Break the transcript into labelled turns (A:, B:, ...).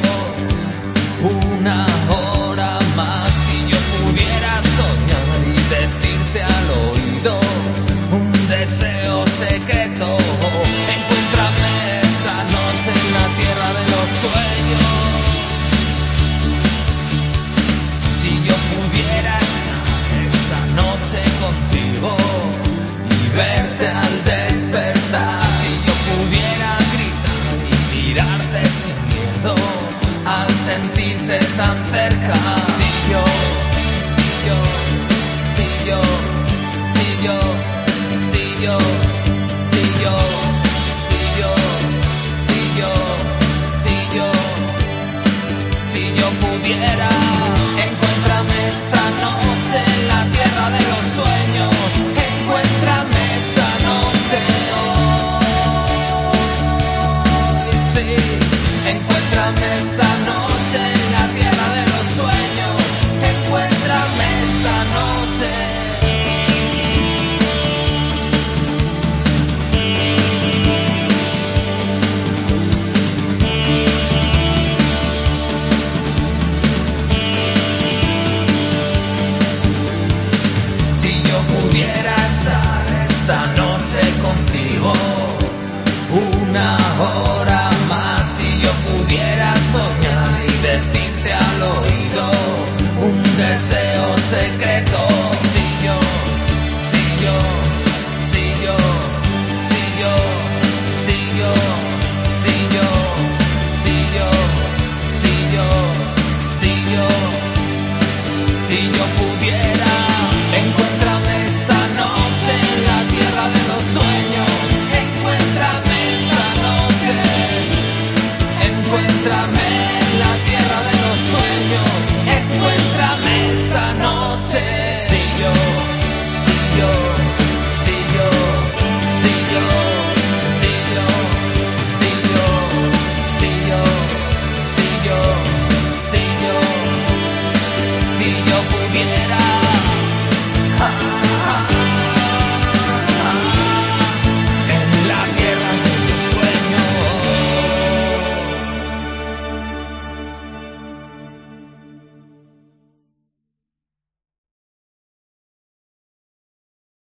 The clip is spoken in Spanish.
A: Oh, tan cerca. Si yo, si yo, si yo, si yo, si yo, si yo, si yo, si yo, si yo, si yo pudiera. say.